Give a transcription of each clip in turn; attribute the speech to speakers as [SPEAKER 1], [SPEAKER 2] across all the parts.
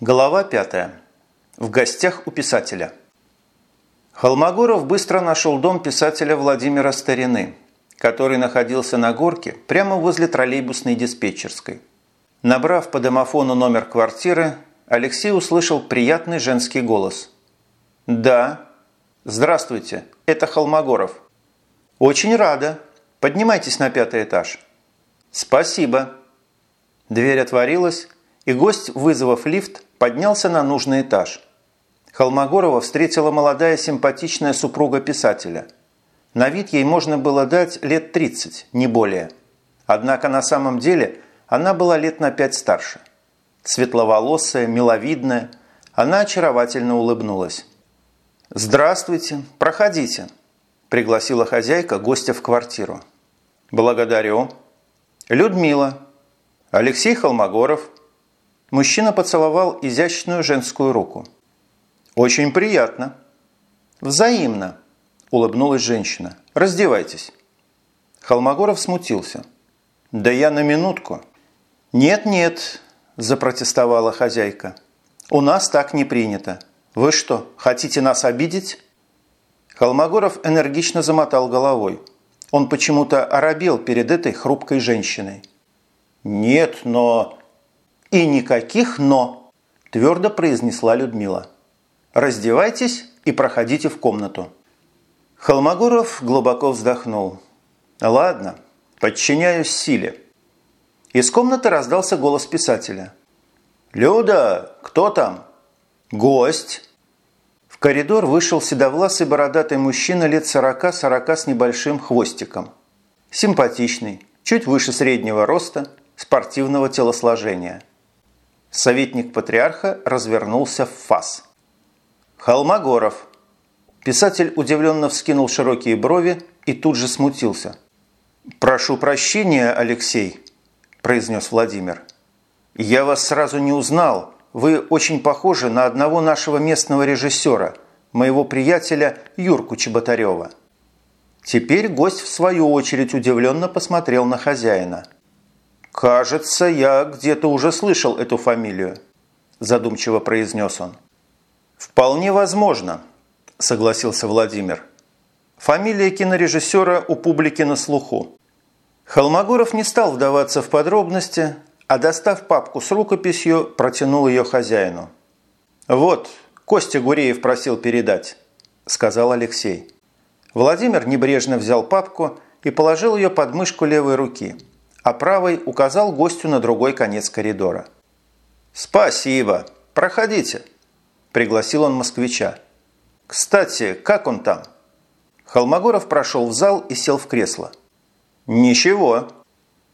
[SPEAKER 1] Глава пятая. В гостях у писателя. Холмогоров быстро нашел дом писателя Владимира Старины, который находился на горке прямо возле троллейбусной диспетчерской. Набрав по домофону номер квартиры, Алексей услышал приятный женский голос. «Да. Здравствуйте. Это Холмогоров. Очень рада. Поднимайтесь на пятый этаж». «Спасибо». Дверь отворилась, и гость, вызвав лифт, поднялся на нужный этаж. Холмогорова встретила молодая симпатичная супруга писателя. На вид ей можно было дать лет 30, не более. Однако на самом деле она была лет на пять старше. Светловолосая, миловидная, она очаровательно улыбнулась. «Здравствуйте, проходите», – пригласила хозяйка гостя в квартиру. «Благодарю». «Людмила». «Алексей Холмогоров». Мужчина поцеловал изящную женскую руку. «Очень приятно». «Взаимно», – улыбнулась женщина. «Раздевайтесь». Холмогоров смутился. «Да я на минутку». «Нет-нет», – запротестовала хозяйка. «У нас так не принято. Вы что, хотите нас обидеть?» Холмогоров энергично замотал головой. Он почему-то оробел перед этой хрупкой женщиной. «Нет, но...» «И никаких «но», – твердо произнесла Людмила. «Раздевайтесь и проходите в комнату». Холмогоров глубоко вздохнул. «Ладно, подчиняюсь силе». Из комнаты раздался голос писателя. «Люда, кто там?» «Гость». В коридор вышел седовласый бородатый мужчина лет сорока-сорока с небольшим хвостиком. Симпатичный, чуть выше среднего роста, спортивного телосложения. Советник патриарха развернулся в фас. «Холмогоров». Писатель удивленно вскинул широкие брови и тут же смутился. «Прошу прощения, Алексей», – произнес Владимир. «Я вас сразу не узнал. Вы очень похожи на одного нашего местного режиссера, моего приятеля Юрку Чеботарева». Теперь гость в свою очередь удивленно посмотрел на хозяина – «Кажется, я где-то уже слышал эту фамилию», – задумчиво произнес он. «Вполне возможно», – согласился Владимир. «Фамилия кинорежиссера у публики на слуху». Холмогоров не стал вдаваться в подробности, а достав папку с рукописью, протянул ее хозяину. «Вот, Костя Гуреев просил передать», – сказал Алексей. Владимир небрежно взял папку и положил ее под мышку левой руки – а правой указал гостю на другой конец коридора. «Спасибо. Проходите», – пригласил он москвича. «Кстати, как он там?» Холмогоров прошел в зал и сел в кресло. «Ничего.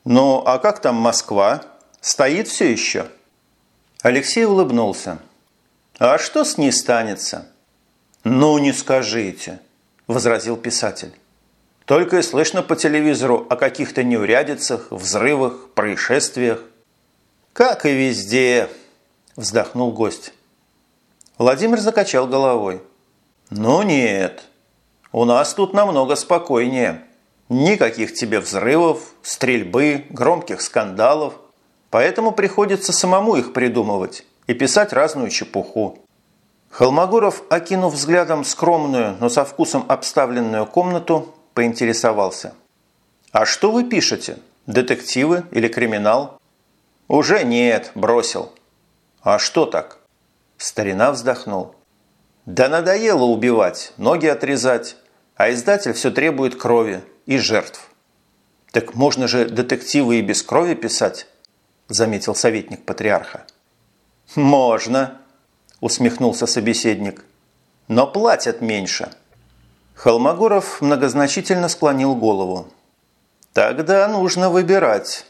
[SPEAKER 1] Ну, а как там Москва? Стоит все еще?» Алексей улыбнулся. «А что с ней станется?» «Ну, не скажите», – возразил писатель. Только и слышно по телевизору о каких-то неурядицах, взрывах, происшествиях. «Как и везде», – вздохнул гость. Владимир закачал головой. «Ну нет, у нас тут намного спокойнее. Никаких тебе взрывов, стрельбы, громких скандалов. Поэтому приходится самому их придумывать и писать разную чепуху». Холмогоров, окинув взглядом скромную, но со вкусом обставленную комнату, поинтересовался. «А что вы пишете? Детективы или криминал?» «Уже нет, бросил». «А что так?» Старина вздохнул. «Да надоело убивать, ноги отрезать, а издатель все требует крови и жертв». «Так можно же детективы и без крови писать?» заметил советник патриарха. «Можно», усмехнулся собеседник. «Но платят меньше». Холмогоров многозначительно склонил голову. «Тогда нужно выбирать».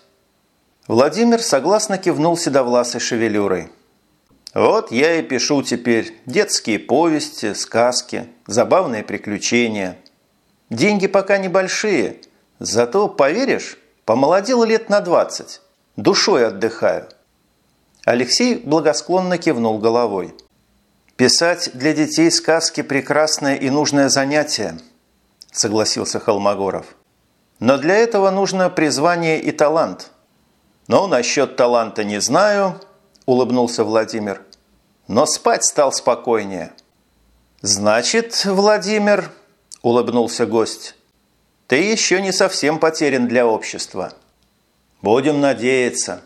[SPEAKER 1] Владимир согласно кивнул седовласой шевелюрой. «Вот я и пишу теперь детские повести, сказки, забавные приключения. Деньги пока небольшие, зато, поверишь, помолодел лет на двадцать. Душой отдыхаю». Алексей благосклонно кивнул головой. «Писать для детей сказки – прекрасное и нужное занятие», – согласился Холмогоров. «Но для этого нужно призвание и талант». «Ну, насчет таланта не знаю», – улыбнулся Владимир. но спать стал спокойнее. «Значит, Владимир», – улыбнулся гость, – «ты еще не совсем потерян для общества». «Будем надеяться».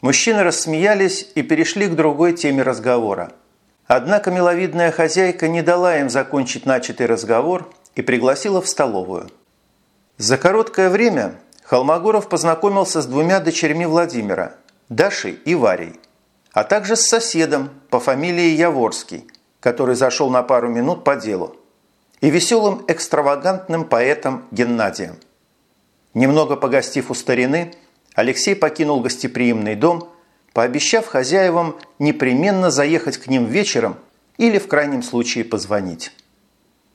[SPEAKER 1] Мужчины рассмеялись и перешли к другой теме разговора. Однако миловидная хозяйка не дала им закончить начатый разговор и пригласила в столовую. За короткое время Холмогоров познакомился с двумя дочерьми Владимира – Дашей и Варей, а также с соседом по фамилии Яворский, который зашел на пару минут по делу, и веселым экстравагантным поэтом Геннадием. Немного погостив у старины, Алексей покинул гостеприимный дом, пообещав хозяевам непременно заехать к ним вечером или в крайнем случае позвонить.